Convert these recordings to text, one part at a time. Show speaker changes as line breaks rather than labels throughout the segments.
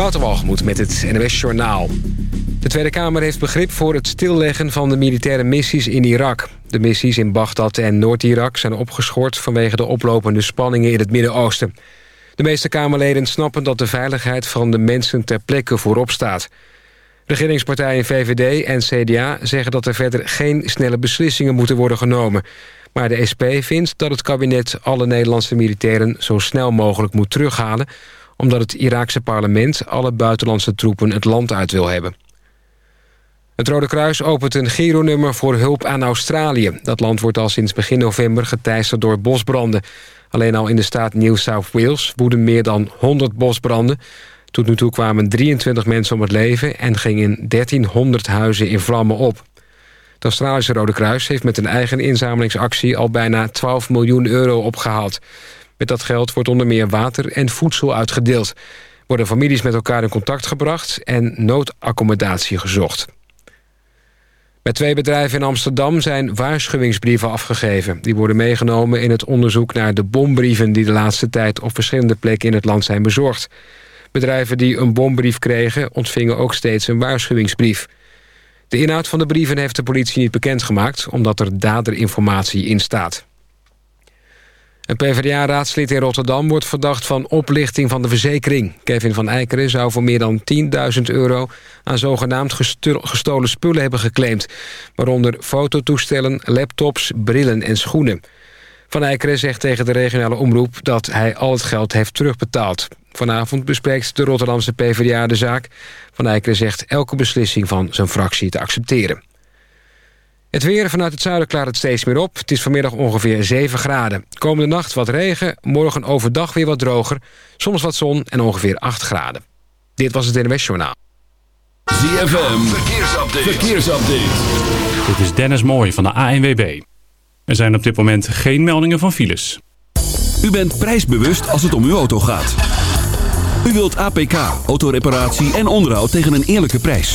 Wouter Walgemoed met het NWS Journaal. De Tweede Kamer heeft begrip voor het stilleggen van de militaire missies in Irak. De missies in Bagdad en Noord-Irak zijn opgeschort... vanwege de oplopende spanningen in het Midden-Oosten. De meeste Kamerleden snappen dat de veiligheid van de mensen ter plekke voorop staat. Regeringspartijen VVD en CDA zeggen dat er verder geen snelle beslissingen moeten worden genomen. Maar de SP vindt dat het kabinet alle Nederlandse militairen zo snel mogelijk moet terughalen omdat het Iraakse parlement alle buitenlandse troepen het land uit wil hebben. Het Rode Kruis opent een gironummer voor hulp aan Australië. Dat land wordt al sinds begin november geteisterd door bosbranden. Alleen al in de staat New South Wales woeden meer dan 100 bosbranden. Tot nu toe kwamen 23 mensen om het leven... en gingen 1300 huizen in vlammen op. Het Australische Rode Kruis heeft met een eigen inzamelingsactie... al bijna 12 miljoen euro opgehaald. Met dat geld wordt onder meer water en voedsel uitgedeeld. Worden families met elkaar in contact gebracht en noodaccommodatie gezocht. Met twee bedrijven in Amsterdam zijn waarschuwingsbrieven afgegeven. Die worden meegenomen in het onderzoek naar de bombrieven... die de laatste tijd op verschillende plekken in het land zijn bezorgd. Bedrijven die een bombrief kregen ontvingen ook steeds een waarschuwingsbrief. De inhoud van de brieven heeft de politie niet bekendgemaakt... omdat er daderinformatie in staat. Een PvdA-raadslid in Rotterdam wordt verdacht van oplichting van de verzekering. Kevin van Eikeren zou voor meer dan 10.000 euro... aan zogenaamd gestolen spullen hebben geclaimd. Waaronder fototoestellen, laptops, brillen en schoenen. Van Eikeren zegt tegen de regionale omroep... dat hij al het geld heeft terugbetaald. Vanavond bespreekt de Rotterdamse PvdA de zaak. Van Eikeren zegt elke beslissing van zijn fractie te accepteren. Het weer vanuit het zuiden klaart het steeds meer op. Het is vanmiddag ongeveer 7 graden. Komende nacht wat regen, morgen overdag weer wat droger. Soms wat zon en ongeveer 8 graden. Dit was het NWS Journaal.
ZFM, verkeersupdate. verkeersupdate.
Dit is Dennis Mooij van de ANWB. Er zijn op dit moment geen meldingen van files.
U bent prijsbewust als het om uw auto gaat. U wilt APK, autoreparatie en onderhoud tegen een eerlijke prijs.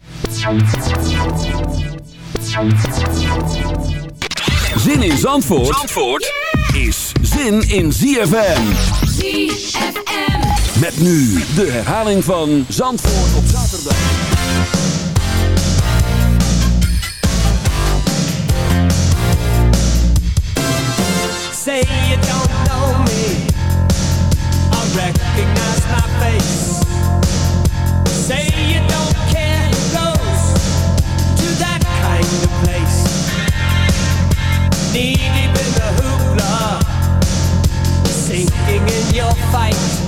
Zin in Zandvoort, Zandvoort is zin in ZFM.
ZFM.
Met nu de herhaling van Zandvoort op zaterdag.
Say you don't know me. I recognize my face. Place. Knee deep in the hoopla, sinking in your fight.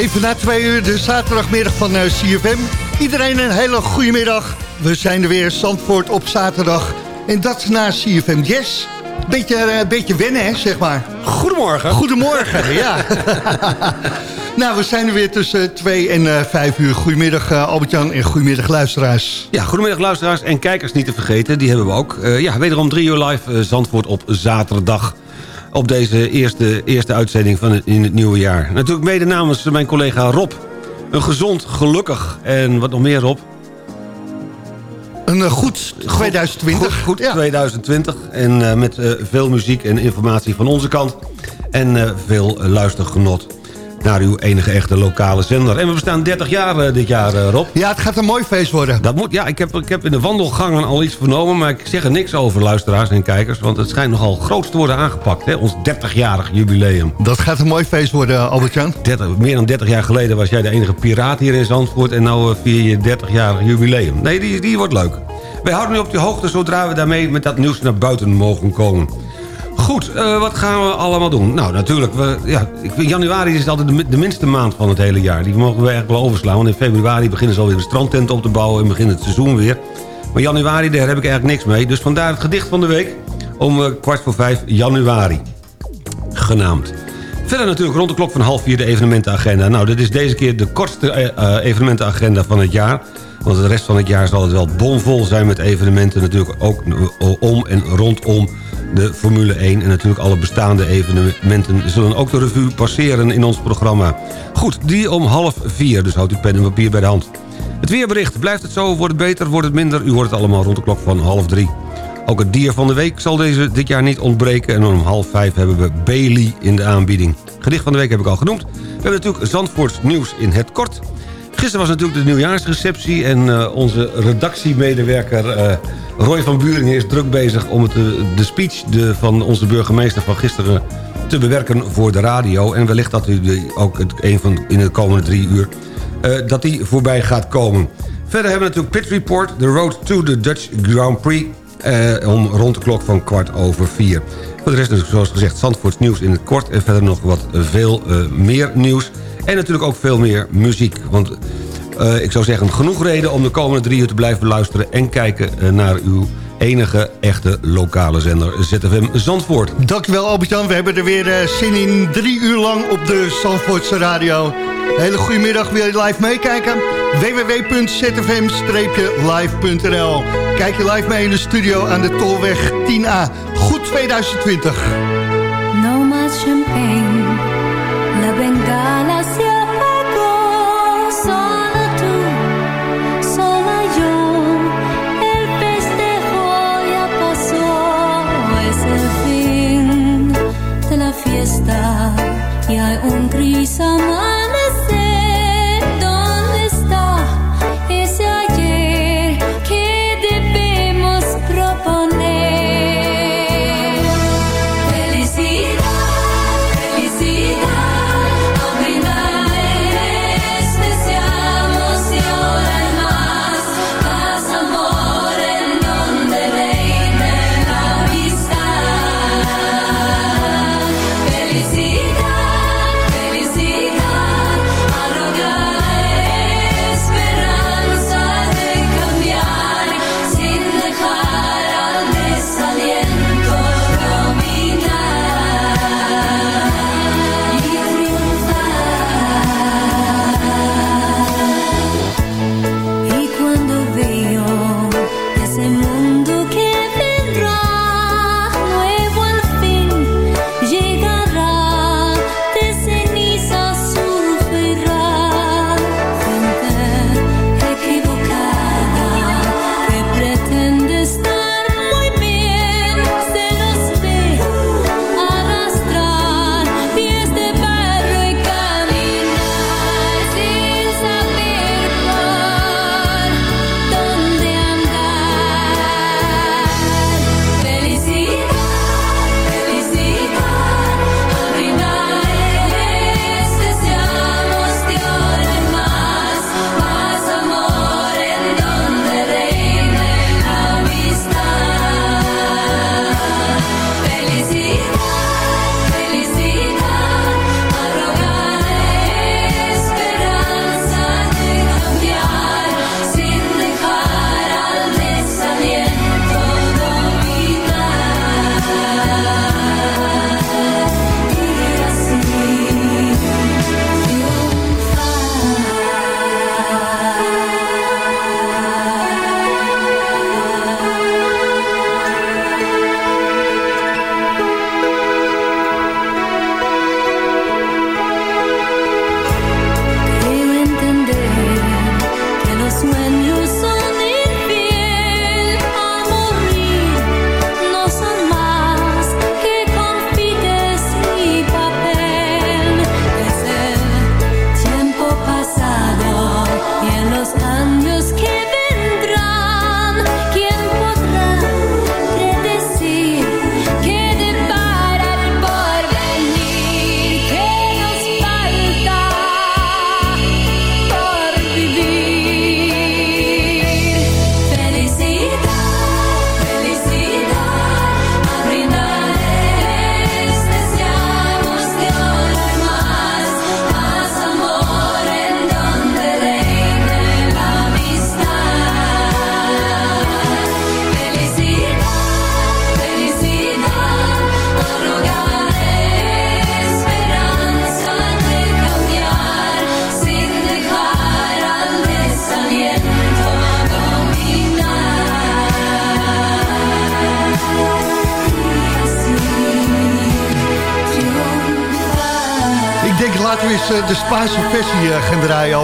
Even na twee uur, de zaterdagmiddag van uh, CFM. Iedereen een hele goede middag. We zijn er weer, Zandvoort op zaterdag. En dat na CFM Yes. Beetje, uh, beetje wennen, hè, zeg maar.
Goedemorgen.
Goedemorgen, ja. nou, we zijn er weer tussen 2 en uh, 5 uur. Goedemiddag Albert-Jan en goedemiddag luisteraars.
Ja, goedemiddag luisteraars en kijkers niet te vergeten. Die hebben we ook. Ja, wederom 3 uur live Zandvoort op zaterdag op deze eerste, eerste uitzending van het, in het nieuwe jaar. Natuurlijk mede namens mijn collega Rob. Een gezond, gelukkig en wat nog meer Rob?
Een goed 2020.
Goed, goed ja. 2020 en uh, met uh, veel muziek en informatie van onze kant. En uh, veel luistergenot naar uw enige echte lokale zender. En we bestaan 30 jaar uh, dit jaar, uh, Rob.
Ja, het gaat een mooi feest worden.
Dat moet, ja, ik heb, ik heb in de wandelgangen al iets vernomen... maar ik zeg er niks over, luisteraars en kijkers... want het schijnt nogal groot te worden aangepakt, hè? ons 30-jarig jubileum.
Dat gaat een mooi feest worden, Albert-Jan.
Meer dan 30 jaar geleden was jij de enige piraat hier in Zandvoort... en nu uh, vier je 30-jarig jubileum. Nee, die, die wordt leuk. Wij houden nu op de hoogte zodra we daarmee met dat nieuws naar buiten mogen komen. Goed, uh, wat gaan we allemaal doen? Nou, natuurlijk, we, ja, januari is altijd de, de, minste maand van het hele jaar. Die mogen we eigenlijk wel overslaan. Want in februari beginnen ze alweer de strandtent op te bouwen... en begint het seizoen weer. Maar januari, daar heb ik eigenlijk niks mee. Dus vandaar het gedicht van de week om uh, kwart voor vijf januari. Genaamd. Verder natuurlijk rond de klok van half vier de evenementenagenda. Nou, dit is deze keer de kortste uh, evenementenagenda van het jaar... Want de rest van het jaar zal het wel bomvol zijn met evenementen. Natuurlijk ook om en rondom de Formule 1. En natuurlijk alle bestaande evenementen zullen ook de revue passeren in ons programma. Goed, die om half vier, dus houdt u pen en papier bij de hand. Het weerbericht, blijft het zo, wordt het beter, wordt het minder? U hoort het allemaal rond de klok van half drie. Ook het dier van de week zal deze dit jaar niet ontbreken. En om half vijf hebben we Bailey in de aanbieding. Gedicht van de week heb ik al genoemd. We hebben natuurlijk Zandvoorts nieuws in het kort... Gisteren was natuurlijk de nieuwjaarsreceptie... en uh, onze redactiemedewerker uh, Roy van Buringen is druk bezig... om het, de speech de, van onze burgemeester van gisteren te bewerken voor de radio. En wellicht dat u ook een van in de komende drie uur... Uh, dat die voorbij gaat komen. Verder hebben we natuurlijk Pit Report... The Road to the Dutch Grand Prix... om rond de klok van kwart over vier. Voor de rest dus, zoals gezegd, Zandvoorts nieuws in het kort... en verder nog wat veel meer nieuws... En natuurlijk ook veel meer muziek. Want uh, ik zou zeggen, genoeg reden om de komende drie uur te blijven beluisteren... en kijken uh, naar uw enige echte lokale zender ZFM Zandvoort.
Dankjewel Albert-Jan, we hebben er weer uh, zin in. Drie uur lang op de Zandvoortse radio. Hele goede middag, wil je live meekijken? www.zfm-live.nl Kijk je live mee in de studio aan de Tolweg 10A. Goed 2020.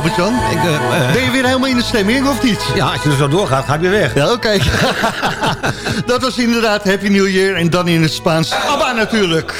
Eh, gaan draaien, Albert-Jan. ben je weer helemaal in de stemming, of niet?
Ja, als je er zo doorgaat, ga ik weer weg.
Ja, oké. dat was inderdaad Happy New Year en dan in het Spaans. ABBA natuurlijk.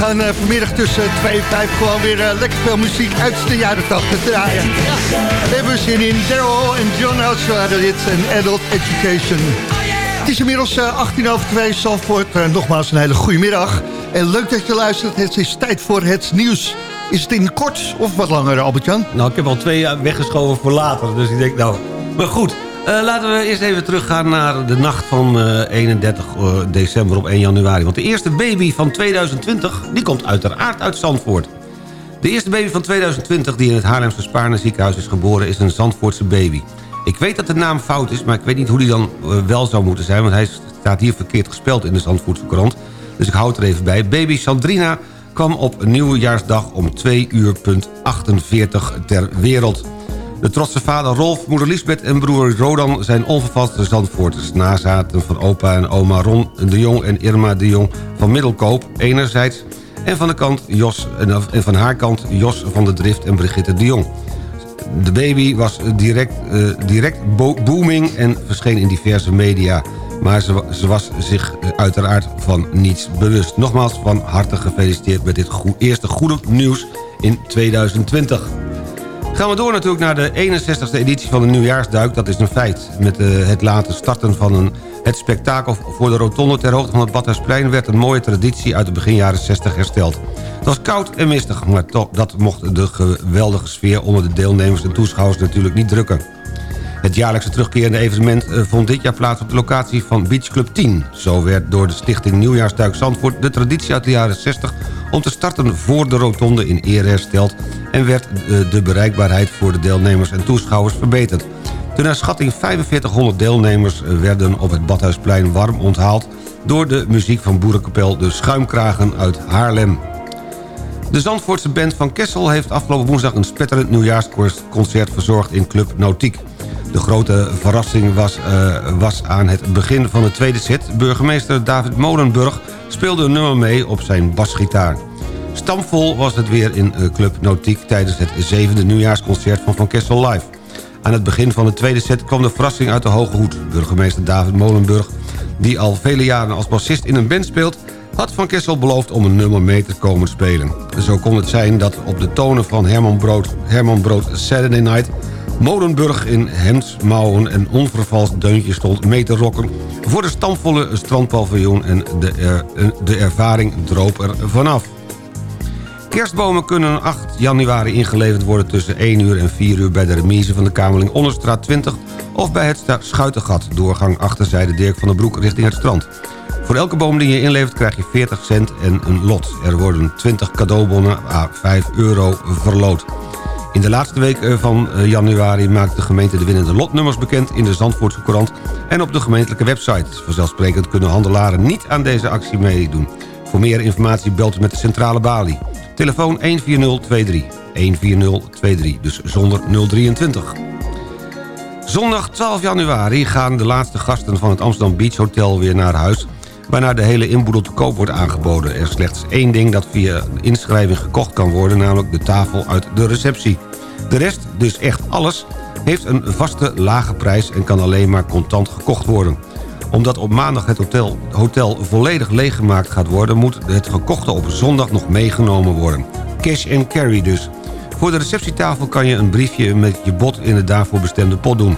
Gaan eh, vanmiddag tussen 2 en 5 gewoon weer eh, lekker veel muziek uit de jaren 80 draaien. We hebben zin in Daryl en John Oates en Adult Education. Het is inmiddels eh, 18 over 2, Zandvoort. Eh, nogmaals een hele goede middag. En leuk dat je luistert. Het is tijd voor het nieuws. Is het in kort of wat langer, Albert-Jan?
Nou, ik heb al twee eh, weggeschoven voor later. Dus ik denk, nou... Maar goed, eh, laten we eerst even teruggaan naar de nacht van eh, 31 eh, december op 1 januari. Want de eerste baby van 2020, die komt uiteraard uit Zandvoort. De eerste baby van 2020 die in het Haarlemse Spaarne ziekenhuis is geboren... is een Zandvoortse baby. Ik weet dat de naam fout is, maar ik weet niet hoe die dan eh, wel zou moeten zijn... want hij staat hier verkeerd gespeld in de Zandvoortse krant. Dus ik houd er even bij. Baby Sandrina kwam op nieuwjaarsdag om 2 uur punt 48 ter wereld. De trotse vader Rolf, moeder Lisbeth en broer Rodan zijn onvervaste Zandvoorters. Nazaten van opa en oma Ron de Jong en Irma de Jong van Middelkoop enerzijds... en van, de kant Jos, en van haar kant Jos van de Drift en Brigitte de Jong. De baby was direct, eh, direct bo- booming en verscheen in diverse media. Maar ze, was zich eh, uiteraard van niets bewust. Nogmaals van harte gefeliciteerd met dit eerste goede nieuws in 2020. Gaan we door natuurlijk naar de 61ste editie van de Nieuwjaarsduik. Dat is een feit. Met eh, het laten starten van een, het spektakel voor de rotonde ter hoogte van het Badhuisplein... werd een mooie traditie uit de begin jaren 60 hersteld. Het was koud en mistig, maar toch, dat mocht de geweldige sfeer... onder de deelnemers en toeschouwers natuurlijk niet drukken. Het jaarlijkse terugkerende evenement eh, vond dit jaar plaats op de locatie van Beach Club 10. Zo werd door de stichting Nieuwjaarsduik Zandvoort de traditie uit de jaren 60 om te starten voor de rotonde in ere hersteld... en werd eh, de bereikbaarheid voor de deelnemers en toeschouwers verbeterd. De naar schatting 4500 deelnemers eh, werden op het Badhuisplein warm onthaald... door de muziek van boerenkapel De Schuimkragen uit Haarlem. De Zandvoortse band van Kessel heeft afgelopen woensdag... een spetterend nieuwjaarsconcert verzorgd in Club Nautiek. De grote verrassing was, eh, was aan het begin van de tweede set. Burgemeester David Molenburg speelde een nummer mee op zijn basgitaar. Stamvol was het weer in eh, Club Nautiek... tijdens het zevende nieuwjaarsconcert van Van Kessel Live. Aan het begin van de tweede set kwam de verrassing uit de hoge hoed. Burgemeester David Molenburg, die al vele jaren als bassist in een band speelt... had Van Kessel beloofd om een nummer mee te komen spelen. Zo kon het zijn dat op de tonen van Herman Brood, Herman Brood Saturday Night... Molenburg in hemdsmouwen en onvervalst deuntje stond mee te rocken... voor de stamvolle strandpaviljoen en de, er- de ervaring droop er vanaf. Kerstbomen kunnen 8 januari ingeleverd worden tussen 1 uur en 4 uur... bij de remise van de Kamerling Onderstraat 20... of bij het Schuitengat, doorgang achterzijde Dirk van den Broek richting het strand. Voor elke boom die je inlevert krijg je 40 cent en een lot. Er worden 20 cadeaubonnen à 5 euro verloot. In de laatste week eh, van eh, januari maakt de gemeente de winnende lotnummers bekend... in de Zandvoortse Courant en op de gemeentelijke website. Vanzelfsprekend kunnen handelaren niet aan deze actie meedoen. Voor meer informatie belt u met de centrale balie. Telefoon 14023. 14023, dus zonder 023. Zondag 12 januari gaan de laatste gasten van het Amsterdam Beach Hotel weer naar huis... waarna de hele inboedel te koop wordt aangeboden. Er is slechts één ding dat via inschrijving gekocht kan worden... namelijk de tafel uit de receptie. De rest, dus echt alles, heeft een vaste lage prijs... en kan alleen maar contant gekocht worden. Omdat op maandag het hotel, hotel volledig leeggemaakt gaat worden... moet het gekochte op zondag nog meegenomen worden. Cash and carry dus. Voor de receptietafel kan je een briefje met je bod in de daarvoor bestemde pot doen.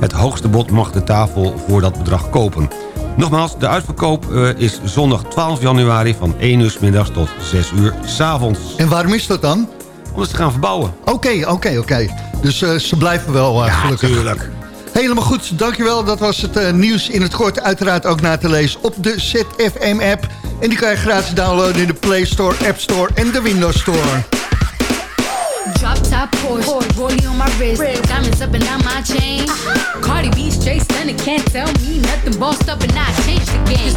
Het hoogste bod mag de tafel voor dat bedrag kopen. Nogmaals, de uitverkoop eh, is zondag 12 januari van 1 uur 's middags tot 6 uur 's avonds.
En waarom is dat dan?
Om ze te gaan verbouwen.
Oké, oké, oké. Dus eh, ze blijven wel uh, gelukkig.
tuurlijk.
Helemaal goed, dankjewel. Dat was het eh, nieuws in het kort. Uiteraard ook na te lezen op de ZFM-app. En die kan je gratis downloaden in de Play Store, App Store en de Windows Store.
Top Porsche, rollie on my wrist, diamonds up and down my chain. Uh-huh. Cardi B straight stunning, can't tell me nothing. Bossed up and I changed the game.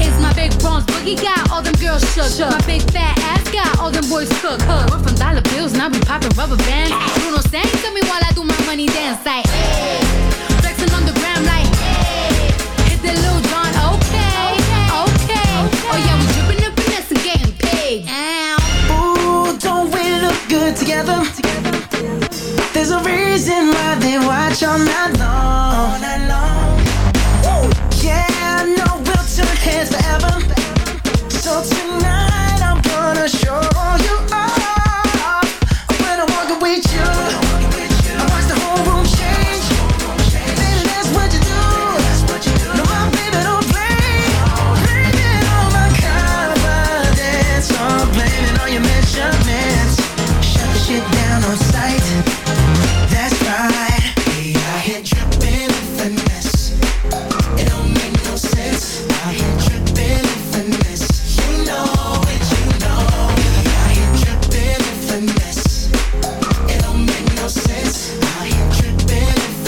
It's my big bronze boogie got all them girls shook. My big fat ass got all them boys cooked. We're from dollar bills, now we popping rubber bands. Bruno sang to me while I do my money dance like. Flexing on the gram like. Hit the Lil Jon, okay, okay. Oh yeah, we dripping up and and getting paid.
Ooh, don't we look good together? There's a reason why they watch all night long. Woo! Yeah, I know we'll turn heads forever. So tonight I'm gonna show you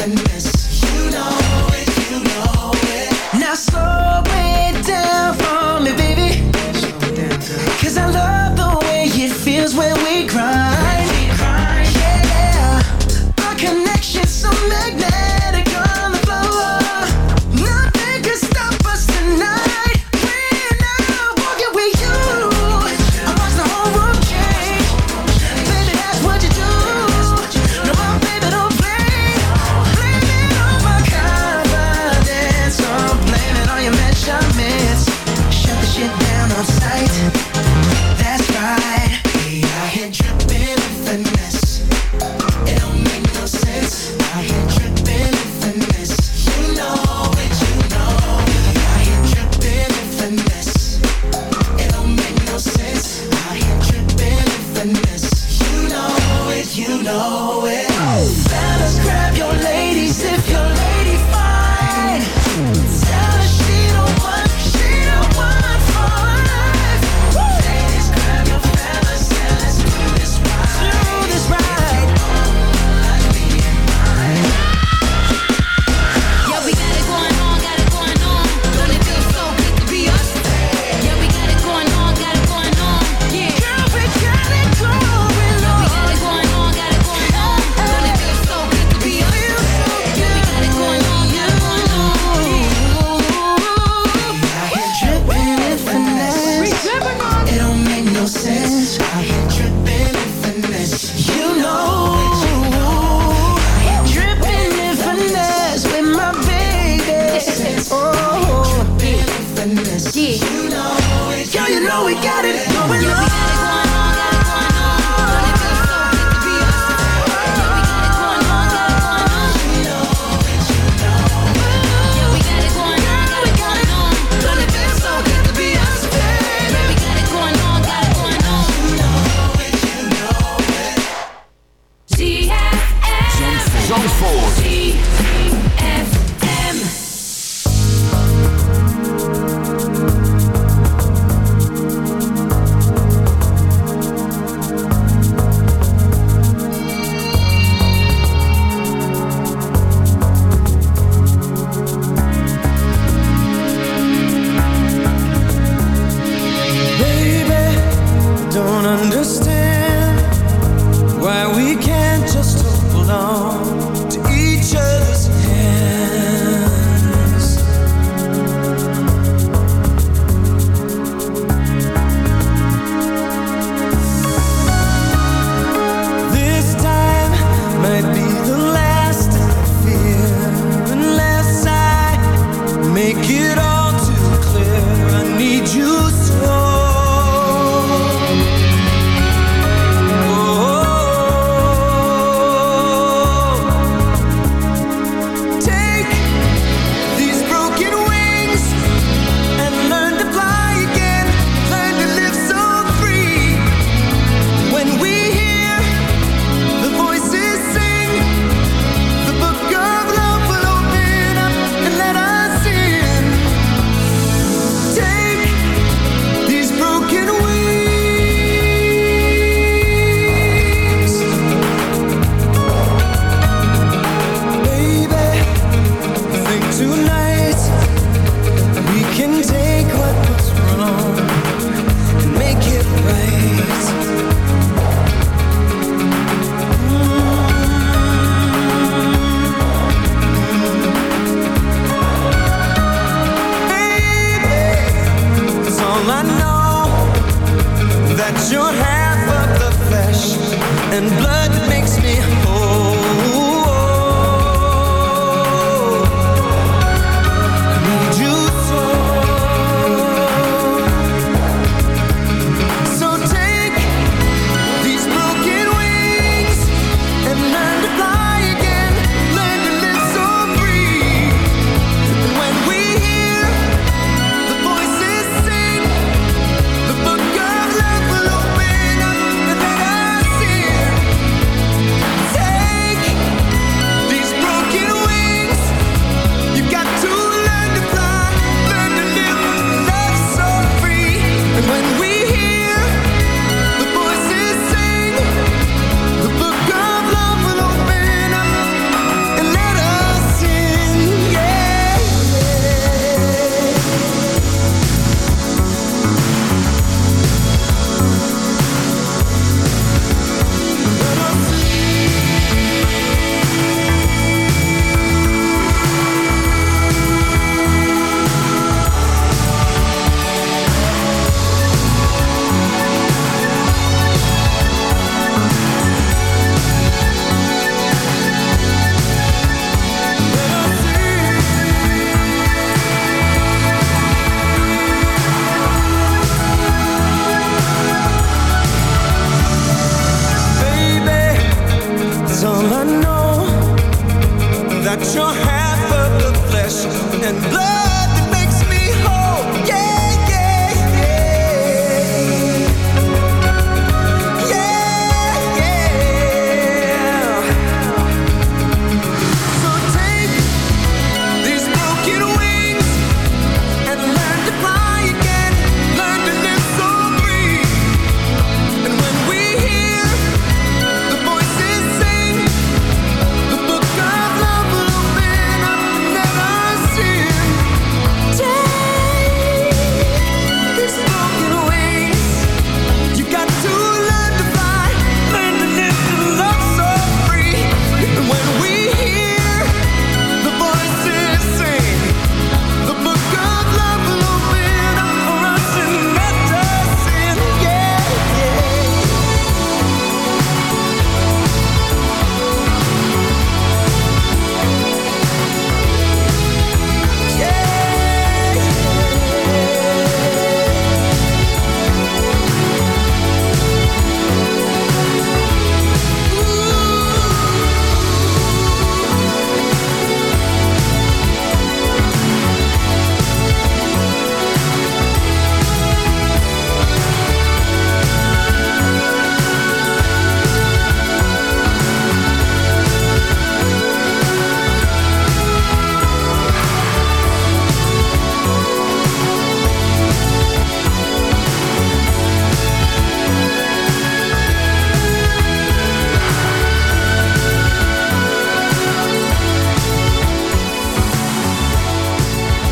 and know we got it going on.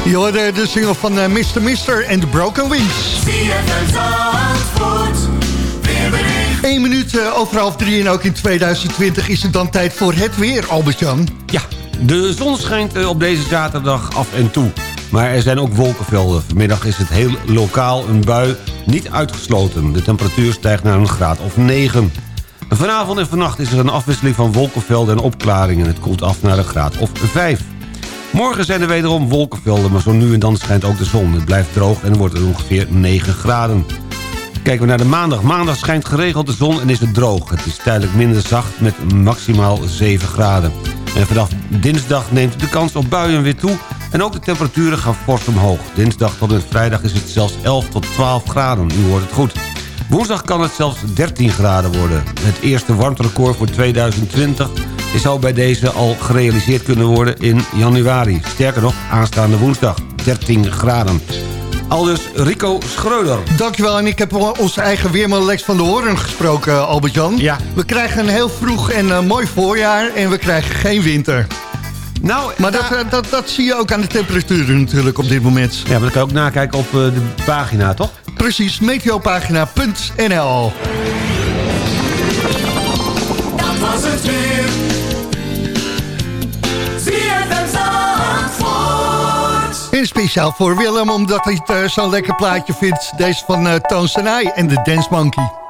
Je hoorde de single van eh, Mr. Mister en The Broken Wings.
CFM Zandvoort. Weerbericht.
1 minuut eh, over half drie en ook in 2020 is het dan tijd voor het weer, Albert-Jan.
Ja, de zon schijnt eh, op deze zaterdag af en toe. Maar er zijn ook wolkenvelden. Vanmiddag is het heel lokaal een bui niet uitgesloten. De temperatuur stijgt naar een graad of 9. Vanavond en vannacht is er een afwisseling van wolkenvelden en opklaringen. Het koelt af naar een graad of 5. Morgen zijn er wederom wolkenvelden, maar zo nu en dan schijnt ook de zon. Het blijft droog en wordt het ongeveer 9 graden. Kijken we naar de maandag. Maandag schijnt geregeld de zon en is het droog. Het is tijdelijk minder zacht met maximaal 7 graden. En vanaf dinsdag neemt de kans op buien weer toe... en ook de temperaturen gaan fors omhoog. Dinsdag tot en vrijdag is het zelfs 11 tot 12 graden. U hoort het goed. Woensdag kan het zelfs 13 graden worden. Het eerste warmterecord voor 2020 is al bij deze al gerealiseerd kunnen worden in januari. Sterker nog, aanstaande woensdag 13 graden. Aldus Rico Schreuder.
Dankjewel, en ik heb onze eigen weerman Lex van der Hoorn gesproken, eh, Albert-Jan.
Ja.
We krijgen een heel vroeg en eh, mooi voorjaar en we krijgen geen winter.
Nou,
Maar dat, eh, dat, dat zie je ook aan de temperaturen natuurlijk op dit moment.
Ja, maar dat kan je ook nakijken op de pagina, toch?
Precies, meteopagina.nl
Dat was het weer.
En speciaal voor Willem, omdat hij het eh, zo'n lekker plaatje vindt. Deze van uh, Toon Sanai en de Dance Monkey.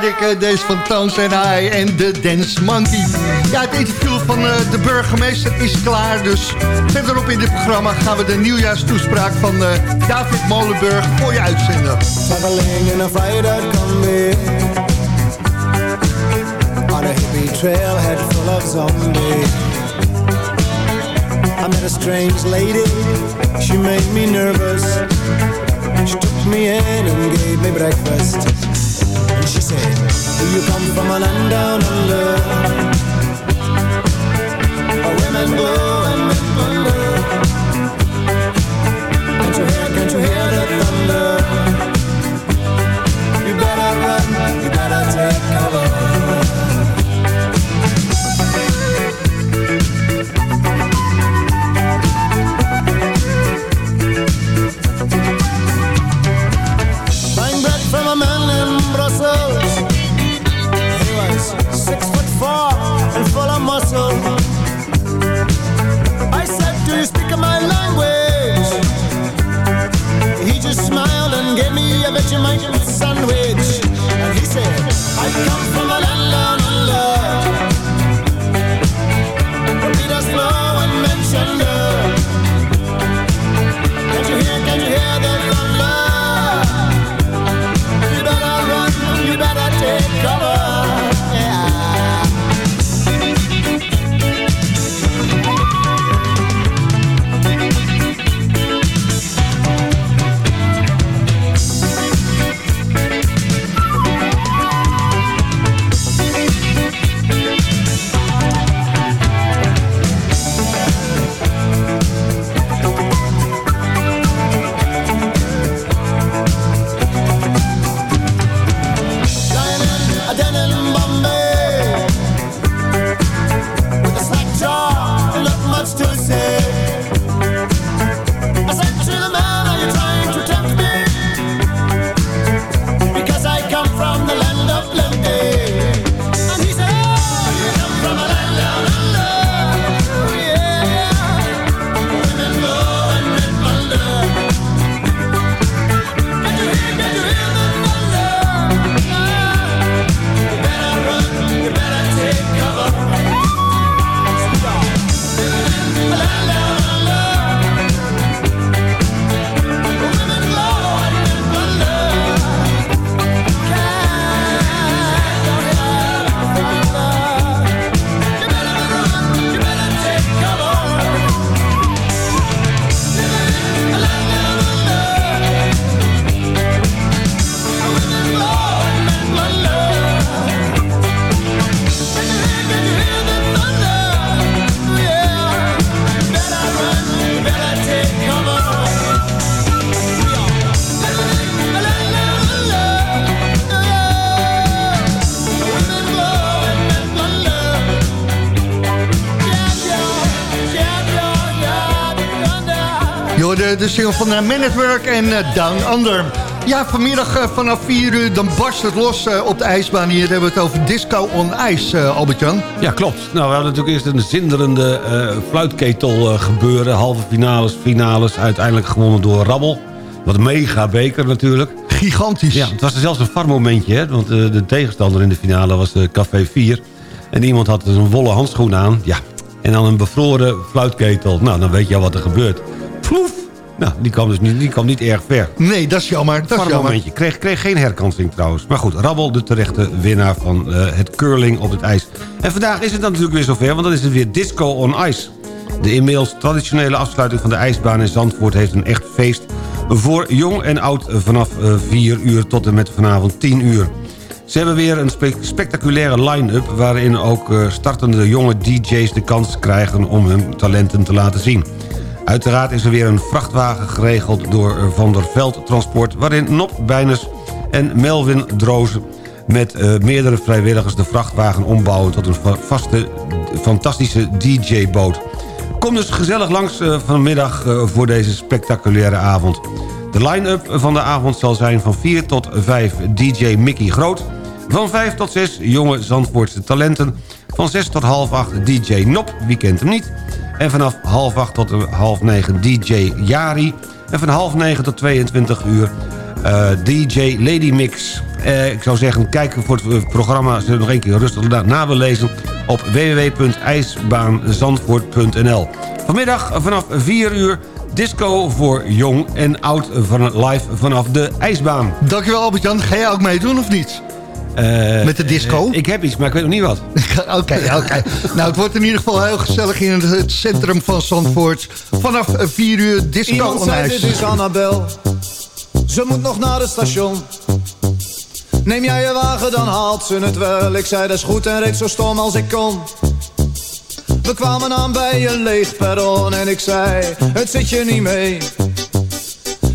Draaide ik eh, deze van Toons en I en de Dance Monkey. Ja, het interview van eh, de burgemeester is klaar. Dus verderop in dit programma gaan we de nieuwjaarstoespraak van eh, David Molenburg voor je uitzenden.
Traveling in a fried combi On a hippie trailhead full of zombies I met a strange lady, she made me nervous She took me in and gave me breakfast do you come from a land down under? Where women go
de single van uh, Man at Work en eh, Down Under. Ja, vanmiddag eh, vanaf 4 uur dan barst het los eh, op de ijsbaan. Hier hebben we het over Disco on Ice, eh, Albert-Jan.
Ja, klopt. Nou, we hadden natuurlijk eerst een zinderende eh, fluitketel eh, gebeuren. Halve finales, finales. Uiteindelijk gewonnen door Rabbel. Wat mega beker natuurlijk.
Gigantisch.
Ja, het was er zelfs een farmomentje. Hè? Want eh, de tegenstander in de finale was eh, Café 4. En iemand had dus een wollen handschoen aan. Ja. En dan een bevroren fluitketel. Nou, dan weet je al wat er gebeurt. Ploef! Nou, die kwam dus niet, die kwam niet erg ver.
Nee, dat is jammer. Dat is jammer.
momentje. Kreeg, kreeg geen herkansing trouwens. Maar goed, Rabbel de terechte winnaar van eh, het curling op het ijs. En vandaag is het dan natuurlijk weer zover, want dan is het weer Disco on Ice. De inmiddels traditionele afsluiting van de ijsbaan in Zandvoort heeft een echt feest... voor jong en oud vanaf 4 uur tot en met vanavond 10 uur. Ze hebben weer een spe- spectaculaire line-up... waarin ook eh, startende jonge DJ's de kans krijgen om hun talenten te laten zien. Uiteraard is er weer een vrachtwagen geregeld door Van der Veld Transport... waarin Nop Bijners en Melvin Drozen met eh, meerdere vrijwilligers de vrachtwagen ombouwen... tot een va- vaste, fantastische DJ-boot. Kom dus gezellig langs eh, vanmiddag eh, voor deze spectaculaire avond. De line-up van de avond zal zijn van 4 tot 5 DJ Mickey Groot... van 5 tot 6 jonge Zandvoortse talenten... van 6 tot half 8 DJ Nop, wie kent hem niet... en vanaf half 8 tot eh, half 9 DJ Jari... En van half 9 tot 22 uur eh, DJ Lady Mix. Eh, ik zou zeggen, kijk voor het programma... nog een keer rustig na, lezen... op www.ijsbaanzandvoort.nl Vanmiddag vanaf 4 uur disco voor jong en oud van, live vanaf de ijsbaan.
Dankjewel Albert-Jan. Ga jij ook meedoen of niet?
Eh,
Met de disco?
eh, ik heb iets, maar ik weet nog niet wat.
Oké, oké. Nou, het wordt in ieder geval heel gezellig in het, centrum van Zandvoort. Vanaf 4 uur disco
Iemand zei dit is Annabel. Ze moet nog naar het station. Neem jij je wagen, dan haalt ze het wel. Ik zei dat is goed en reed zo stom als ik kon. We kwamen aan bij een leeg perron en ik zei, het zit je niet mee.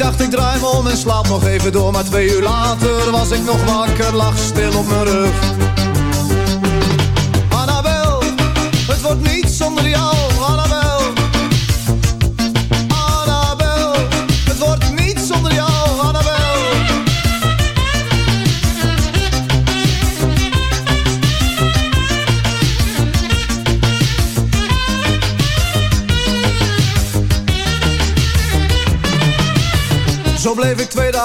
Dacht ik draai om en slaap nog even door, maar twee uur later was ik nog wakker, lag stil op mijn rug. Annabel, het wordt niet zonder jou,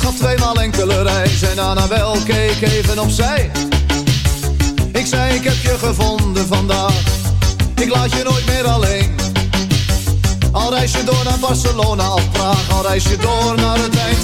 Gaf tweemaal enkele reis. En Annabel keek even opzij. Ik zei, ik heb je gevonden vandaag. Ik laat je nooit meer alleen. Al reis je door naar Barcelona of Praag Al reis je door naar het eind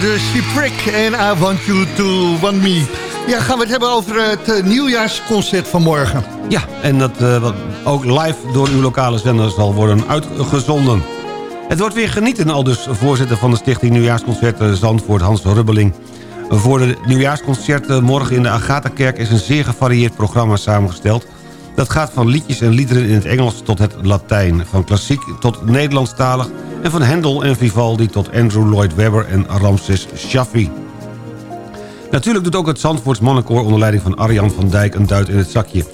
de
Shipwreck en I Want You To Want Me. Ja, gaan we het hebben over het eh, nieuwjaarsconcert van morgen.
Ja, en dat wat ook live door uw lokale zender zal worden uitgezonden. Het wordt weer genieten, al dus voorzitter van de stichting Nieuwjaarsconcerten Zandvoort, Hans Rubbeling. Voor de nieuwjaarsconcerten morgen in de Agatha-kerk is een zeer gevarieerd programma samengesteld. Dat gaat van liedjes en liederen in het Engels tot het Latijn. Van klassiek tot Nederlandstalig. En van Hendel en Vivaldi tot Andrew Lloyd Webber en Ramses Shaffi. Natuurlijk doet ook het Zandvoorts mannenkoor onder leiding van Arjan van Dijk een duit in het zakje.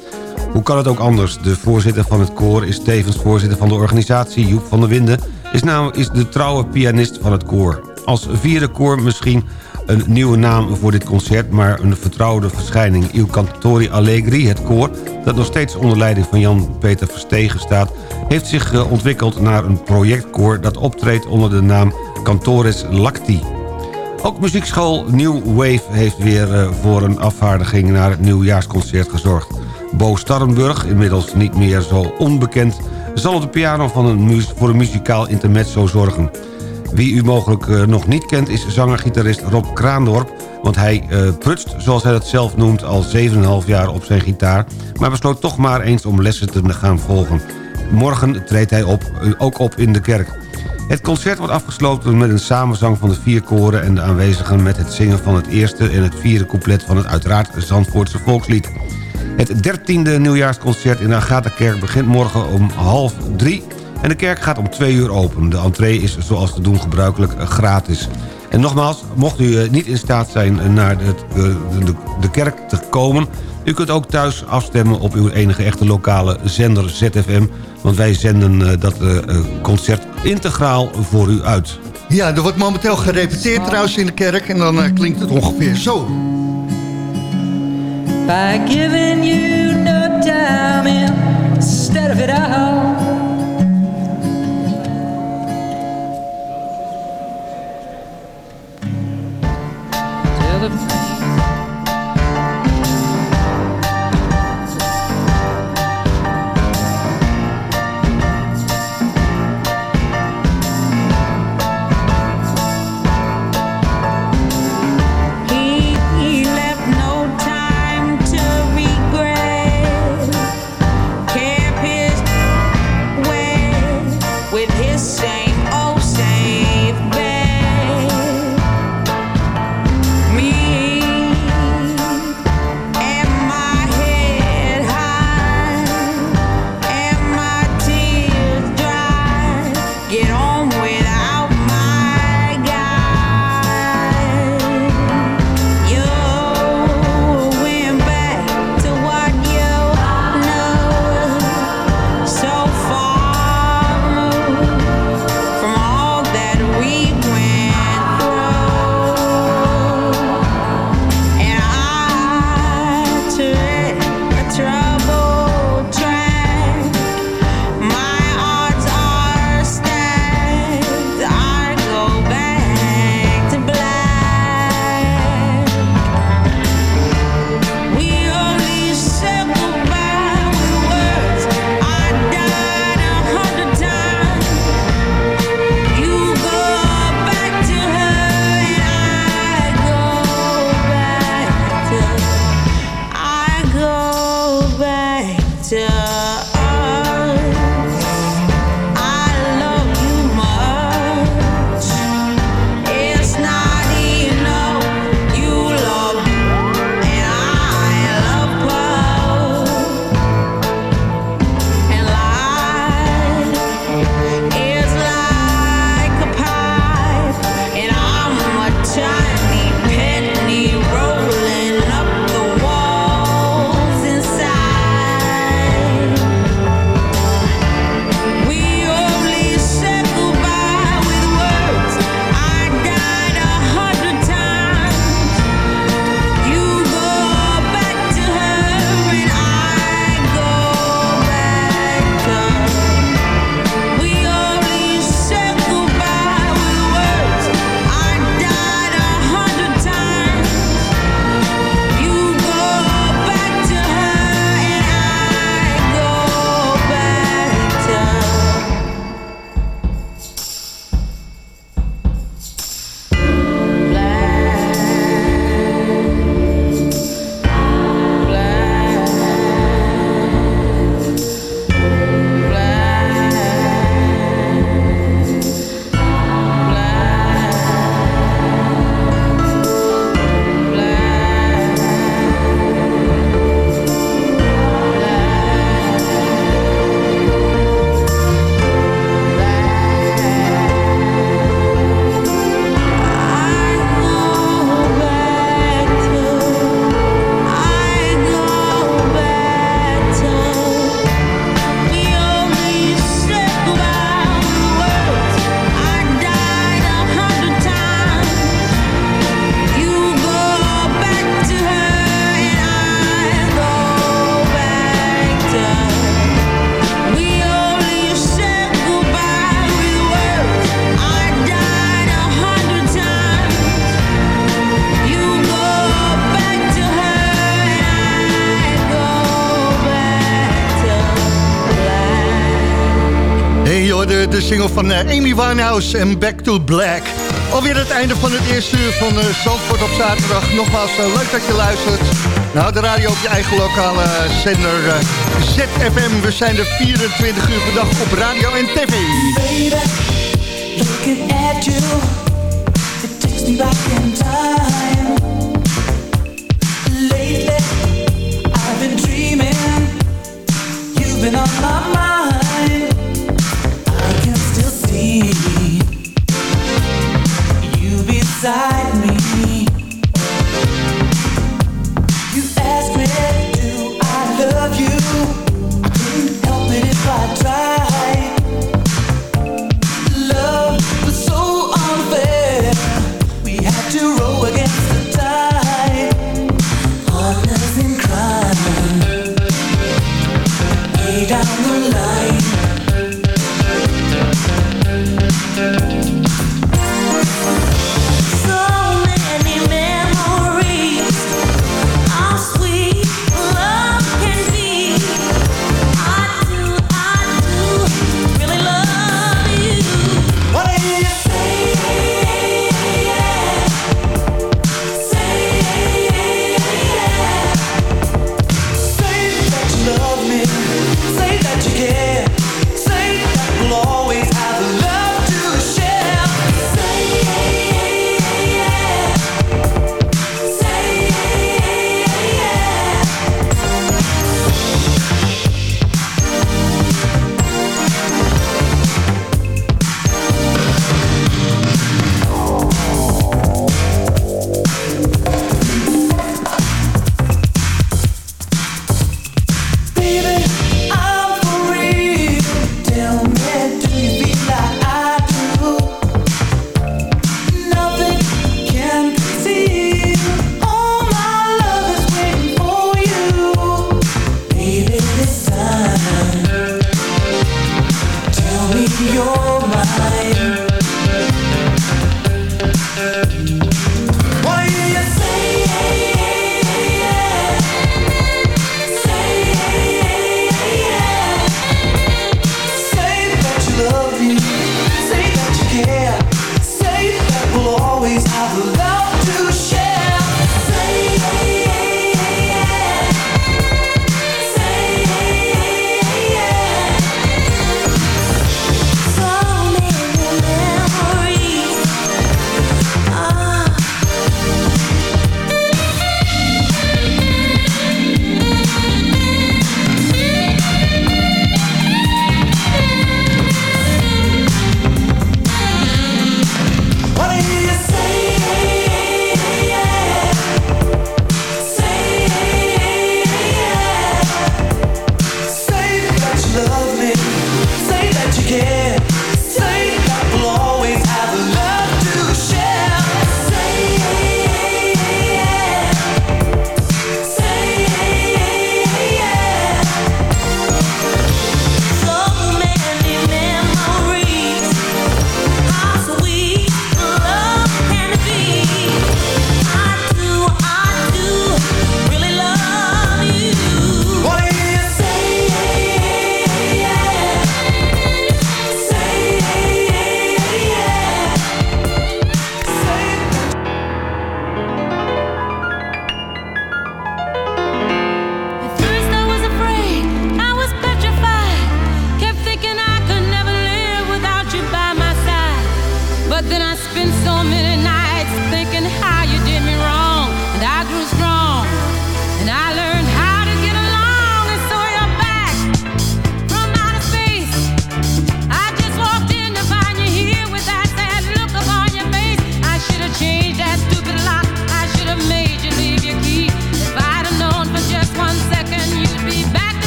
Hoe kan het ook anders? De voorzitter van het koor is tevens voorzitter van de organisatie. Joep van der Winden is, namelijk is de trouwe pianist van het koor. Als vierde koor misschien een nieuwe naam voor dit concert... maar een vertrouwde verschijning. Il Cantori Allegri, het koor... dat nog steeds onder leiding van Jan-Peter Verstegen staat... heeft zich eh, ontwikkeld naar een projectkoor... dat optreedt onder de naam Cantores Lacti. Ook muziekschool New Wave heeft weer eh, voor een afvaardiging... naar het nieuwjaarsconcert gezorgd. Bo Starrenburg, inmiddels niet meer zo onbekend... zal op de piano van een voor een muzikaal intermezzo zorgen... Wie u mogelijk uh, nog niet kent is zanger-gitarist Rob Kraandorp... want hij uh, prutst, zoals hij dat zelf noemt, al 7,5 jaar op zijn gitaar... maar besloot toch maar eens om lessen te gaan volgen. Morgen treedt hij op, uh, ook op in de kerk. Het concert wordt afgesloten met een samenzang van de vier koren... en de aanwezigen met het zingen van het eerste en het vierde couplet... van het uiteraard Zandvoortse volkslied. Het dertiende nieuwjaarsconcert in de Agatha-kerk begint morgen om half drie... En de kerk gaat om twee uur open. De entree is zoals te doen gebruikelijk gratis. En nogmaals, mocht u eh, niet in staat zijn naar de, de, de kerk te komen... u kunt ook thuis afstemmen op uw enige echte lokale zender ZFM... want wij zenden eh, dat concert integraal voor u uit.
Ja, er wordt momenteel gerepeteerd trouwens in de kerk... en dan klinkt het ongeveer zo.
By giving you no time instead of it all
them. single van eh, Amy Winehouse en Back to Black. Alweer het einde van het eerste uur van eh, Zandvoort op zaterdag. Nogmaals, eh, leuk dat je luistert. Nou, de radio op je eigen lokale zender ZFM. We zijn er 24 uur per dag op radio en tv.
At you, time.